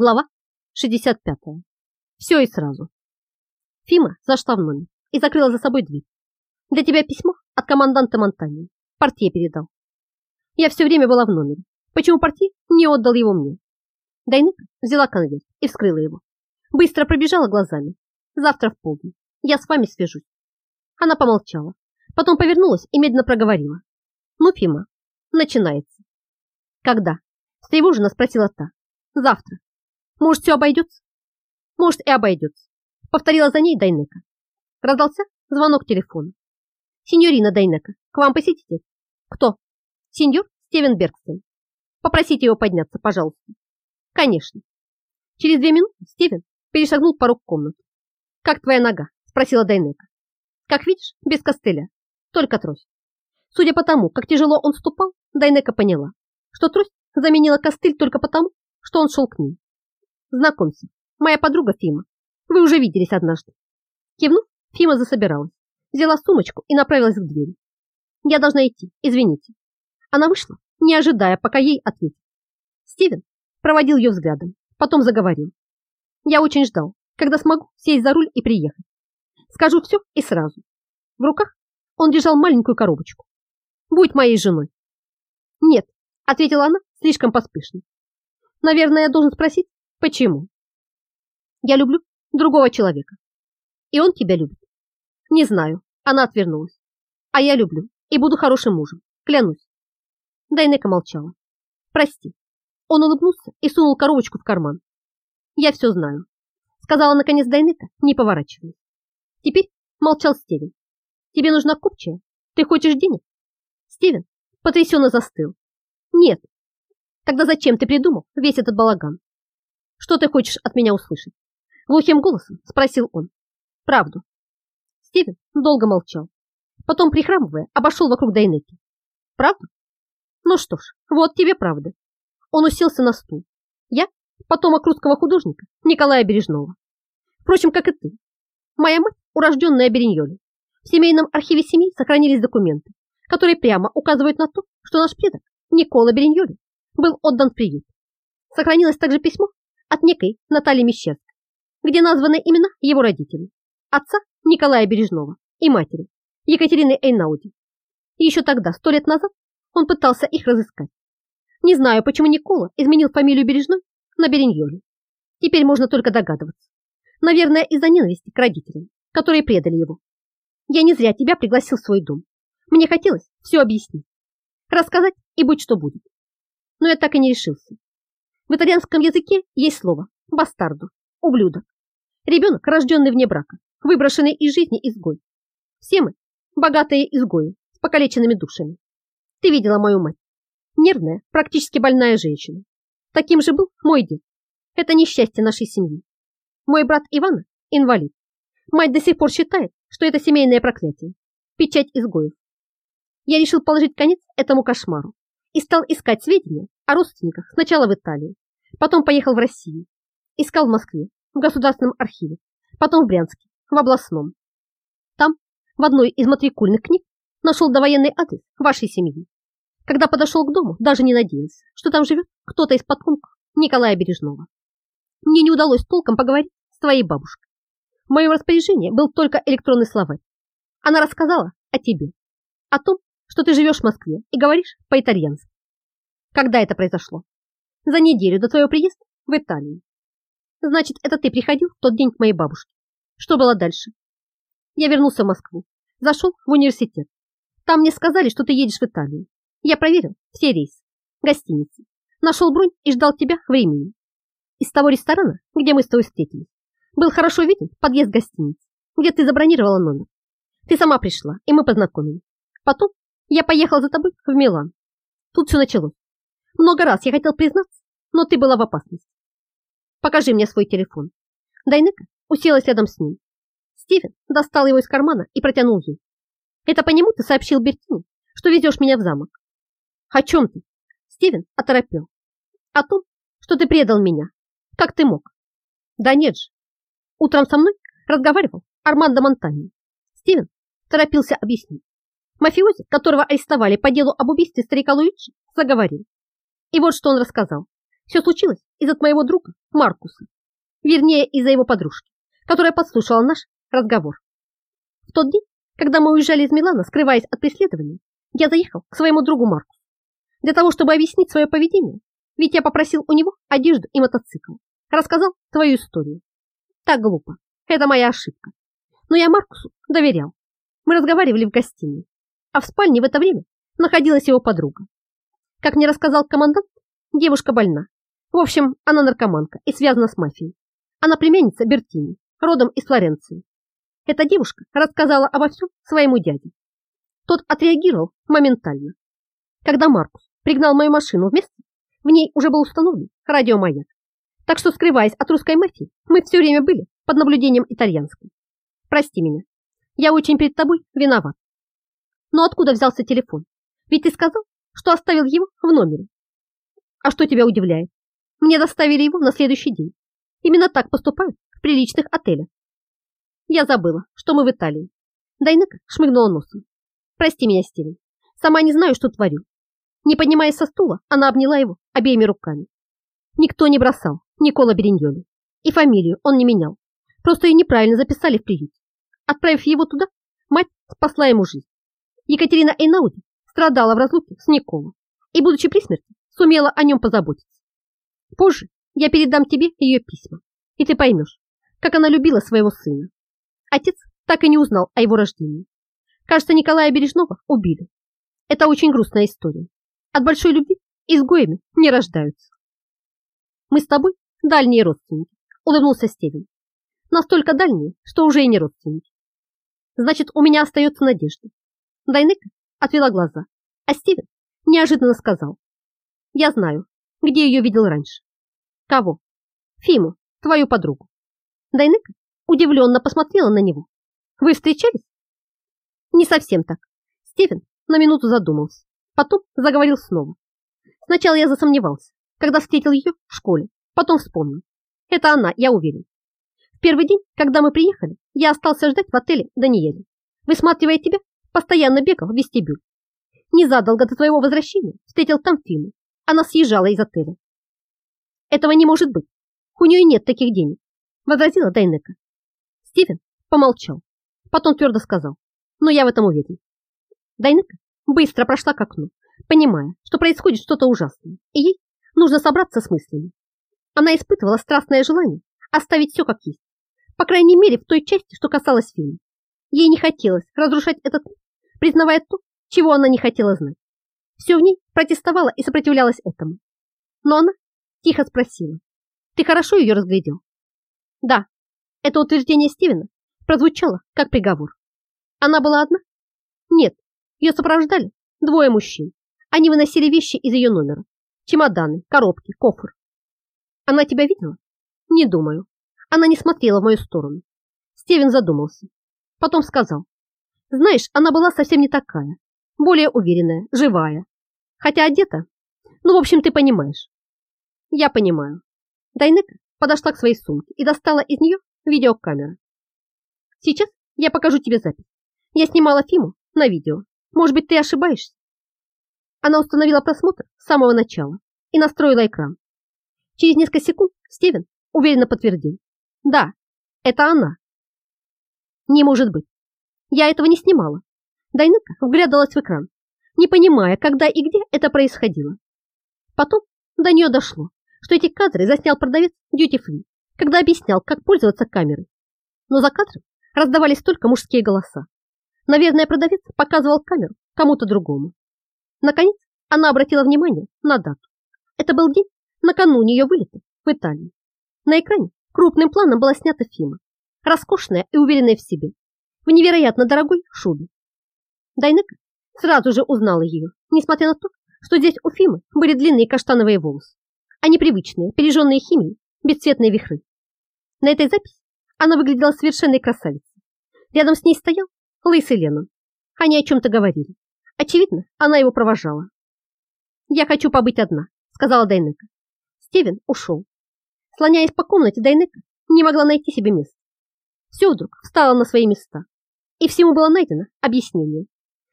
Глава 65. Все и сразу. Фима зашла в номер и закрыла за собой дверь. Для тебя письмо от команданта Монтани. Портье передал. Я все время была в номере. Почему портье не отдал его мне? Дайныка взяла конверт и вскрыла его. Быстро пробежала глазами. Завтра в полдень. Я с вами свяжусь. Она помолчала. Потом повернулась и медленно проговорила. Ну, Фима, начинается. Когда? Встревоженно спросила та. Завтра. Может, все обойдется? Может, и обойдется. Повторила за ней Дайнека. Раздался звонок телефона. Сеньорина Дайнека, к вам посетитель. Кто? Сеньор Стивен Бергстен. Попросите его подняться, пожалуйста. Конечно. Через две минуты Стивен перешагнул порог комнаты. «Как твоя нога?» – спросила Дайнека. «Как видишь, без костыля, только трость». Судя по тому, как тяжело он ступал, Дайнека поняла, что трость заменила костыль только потому, что он шел к ней. Знакомься, моя подруга Фима. Вы уже виделись однажды. Кивнув, Фима засобиралась, взяла сумочку и направилась к двери. Я должна идти, извините. Она вышла, не ожидая, пока ей ответят. Стивен проводил ее взглядом, потом заговорил. Я очень ждал, когда смогу сесть за руль и приехать. Скажу все и сразу. В руках он держал маленькую коробочку. Будь моей женой. Нет, ответила она слишком поспешно. Наверное, я должен спросить, Почему? Я люблю другого человека. И он тебя любит. Не знаю. Она отвернулась. А я люблю и буду хорошим мужем. Клянусь. Дайнека молчала. Прости. Он улыбнулся и сунул коробочку в карман. Я все знаю. Сказала наконец Дайнека, не поворачиваясь. Теперь молчал Стивен. Тебе нужна купчая? Ты хочешь денег? Стивен потрясенно застыл. Нет. Тогда зачем ты придумал весь этот балаган? Что ты хочешь от меня услышать? Глухим голосом спросил он. Правду. Стивен долго молчал. Потом, прихрамывая, обошел вокруг Дайнеки. Правду? Ну что ж, вот тебе правда. Он уселся на стул. Я потомок русского художника Николая Бережного. Впрочем, как и ты. Моя мать урожденная Бериньоли. В семейном архиве семьи сохранились документы, которые прямо указывают на то, что наш предок Никола Бериньоли был отдан в приют. Сохранилось также письмо от некой Натальи Мещерской, где названы имена его родителей, отца Николая Бережного и матери Екатерины Эйнауди. Еще тогда, сто лет назад, он пытался их разыскать. Не знаю, почему Никола изменил фамилию Бережной на Береньоли. Теперь можно только догадываться. Наверное, из-за ненависти к родителям, которые предали его. Я не зря тебя пригласил в свой дом. Мне хотелось все объяснить. Рассказать и будь что будет. Но я так и не решился. В итальянском языке есть слово «бастарду», «ублюдок». Ребенок, рожденный вне брака, выброшенный из жизни изгой. Все мы богатые изгои с покалеченными душами. Ты видела мою мать. Нервная, практически больная женщина. Таким же был мой дед. Это несчастье нашей семьи. Мой брат Ивана – инвалид. Мать до сих пор считает, что это семейное проклятие. Печать изгоев. Я решил положить конец этому кошмару и стал искать сведения о родственниках сначала в Италии, потом поехал в Россию, искал в Москве, в Государственном архиве, потом в Брянске, в областном. Там, в одной из матрикульных книг, нашел довоенный адрес вашей семьи. Когда подошел к дому, даже не надеялся, что там живет кто-то из потомков Николая Бережного. Мне не удалось толком поговорить с твоей бабушкой. В моем распоряжении был только электронный словарь. Она рассказала о тебе, о том, что ты живешь в Москве и говоришь по-итальянски. Когда это произошло? За неделю до твоего приезда в Италию. Значит, это ты приходил в тот день к моей бабушке. Что было дальше? Я вернулся в Москву, зашел в университет. Там мне сказали, что ты едешь в Италию. Я проверил все рейсы, гостиницы, нашел бронь и ждал тебя в Римени. Из того ресторана, где мы с тобой встретились, был хорошо виден подъезд гостиницы, где ты забронировала номер. Ты сама пришла, и мы познакомились. Потом я поехал за тобой в Милан. Тут все началось. Много раз я хотел признаться, но ты была в опасности. Покажи мне свой телефон. Дайнека уселась рядом с ним. Стивен достал его из кармана и протянул ей. Это по нему ты сообщил Бертине, что везешь меня в замок. О чем ты? Стивен оторопел. О том, что ты предал меня. Как ты мог? Да нет же. Утром со мной разговаривал Армандо Монтани. Стивен торопился объяснить. Мафиози, которого арестовали по делу об убийстве старика Луиджи, заговорил. И вот что он рассказал. Все случилось из-за твоего друга Маркуса. Вернее, из-за его подружки, которая подслушала наш разговор. В тот день, когда мы уезжали из Милана, скрываясь от преследования, я заехал к своему другу Маркусу для того, чтобы объяснить свое поведение, ведь я попросил у него одежду и мотоцикл. Рассказал твою историю. Так глупо. Это моя ошибка. Но я Маркусу доверял. Мы разговаривали в гостиной, а в спальне в это время находилась его подруга. Как мне рассказал командант, девушка больна. В общем, она наркоманка и связана с мафией. Она племянница Бертини, родом из Флоренции. Эта девушка рассказала обо всем своему дяде. Тот отреагировал моментально. Когда Маркус пригнал мою машину в место, в ней уже был установлен радиомаяк. Так что, скрываясь от русской мафии, мы все время были под наблюдением итальянской. Прости меня. Я очень перед тобой виноват. Но откуда взялся телефон? Ведь ты сказал, что оставил его в номере. А что тебя удивляет? Мне доставили его на следующий день. Именно так поступают в приличных отелях. Я забыла, что мы в Италии. Дайнека шмыгнула носом. Прости меня, Стивен. Сама не знаю, что творю. Не поднимаясь со стула, она обняла его обеими руками. Никто не бросал Никола Бериньоли. И фамилию он не менял. Просто ее неправильно записали в приют. Отправив его туда, мать спасла ему жизнь. Екатерина Эйнауди страдала в разлуке с Николом и, будучи при смерти, сумела о нем позаботиться. Позже я передам тебе ее письма, и ты поймешь, как она любила своего сына. Отец так и не узнал о его рождении. Кажется, Николая Бережного убили. Это очень грустная история. От большой любви изгоями не рождаются. Мы с тобой дальние родственники, улыбнулся Стивен. Настолько дальние, что уже и не родственники. Значит, у меня остается надежда. Дайнека отвела глаза, а Стивен неожиданно сказал. Я знаю, где ее видел раньше. Кого? Фиму, твою подругу. Дайнека удивленно посмотрела на него. Вы встречались? Не совсем так. Стивен на минуту задумался, потом заговорил снова. Сначала я засомневался, когда встретил ее в школе, потом вспомнил. Это она, я уверен. В первый день, когда мы приехали, я остался ждать в отеле Даниэля. Высматривая тебя, постоянно бегал в вестибюль. Незадолго до твоего возвращения встретил там Фиму. Она съезжала из отеля. Этого не может быть. У нее нет таких денег, возразила Дайнека. Стивен помолчал, потом твердо сказал, но я в этом уверен. Дайнека быстро прошла к окну, понимая, что происходит что-то ужасное, и ей нужно собраться с мыслями. Она испытывала страстное желание оставить все как есть, по крайней мере в той части, что касалось фильма. Ей не хотелось разрушать этот мир, признавая то, чего она не хотела знать. Все в ней протестовало и сопротивлялось этому. Но она тихо спросила, «Ты хорошо ее разглядел?» «Да». Это утверждение Стивена прозвучало как приговор. Она была одна? Нет, ее сопровождали двое мужчин. Они выносили вещи из ее номера. Чемоданы, коробки, кофр. Она тебя видела? Не думаю. Она не смотрела в мою сторону. Стивен задумался. Потом сказал. Знаешь, она была совсем не такая. Более уверенная, живая. Хотя одета. Ну, в общем, ты понимаешь. Я понимаю. Дайнека подошла к своей сумке и достала из нее видеокамеру. Сейчас я покажу тебе запись. Я снимала Фиму на видео. Может быть, ты ошибаешься? Она установила просмотр с самого начала и настроила экран. Через несколько секунд Стивен уверенно подтвердил. Да, это она. Не может быть. Я этого не снимала. Дайнека вглядывалась в экран, не понимая, когда и где это происходило. Потом до нее дошло, что эти кадры заснял продавец Duty Free, когда объяснял, как пользоваться камерой. Но за кадром раздавались только мужские голоса. Наверное, продавец показывал камеру кому-то другому. Наконец, она обратила внимание на дату. Это был день накануне ее вылета в Италию. На экране крупным планом была снята Фима, роскошная и уверенная в себе, в невероятно дорогой шубе. Дайнека сразу же узнала ее, несмотря на то, что здесь у Фимы были длинные каштановые волосы, а не привычные, пережженные химией, бесцветные вихры. На этой записи она выглядела совершенной красавицей. Рядом с ней стоял лысый Леннон. Они о чем-то говорили. Очевидно, она его провожала. «Я хочу побыть одна», — сказала Дайнека. Стивен ушел. Слоняясь по комнате, Дайнека не могла найти себе места. Все вдруг встало на свои места. И всему было найдено объяснение.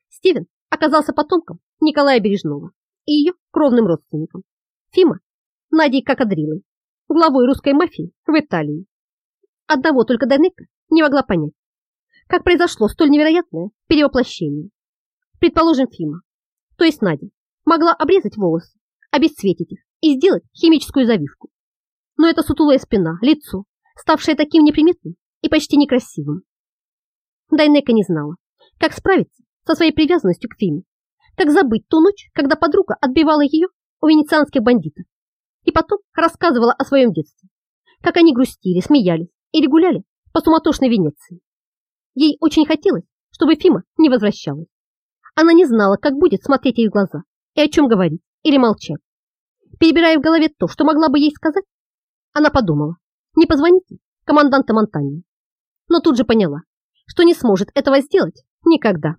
Стивен оказался потомком Николая Бережного и ее кровным родственником. Фима Надей Кокодрилой, главой русской мафии в Италии. Одного только Данека не могла понять, как произошло столь невероятное перевоплощение. Предположим, Фима, то есть Надя, могла обрезать волосы, обесцветить их и сделать химическую завивку. Но эта сутулая спина, лицо, ставшее таким неприметным и почти некрасивым. Дайнека не знала, как справиться со своей привязанностью к Фиме, как забыть ту ночь, когда подруга отбивала ее у венецианских бандитов и потом рассказывала о своем детстве, как они грустили, смеялись или гуляли по суматошной Венеции. Ей очень хотелось, чтобы Фима не возвращалась. Она не знала, как будет смотреть ей в глаза и о чем говорить или молчать. Перебирая в голове то, что могла бы ей сказать, она подумала, не позвоните команданта Монтании. Но тут же поняла, что не сможет этого сделать никогда.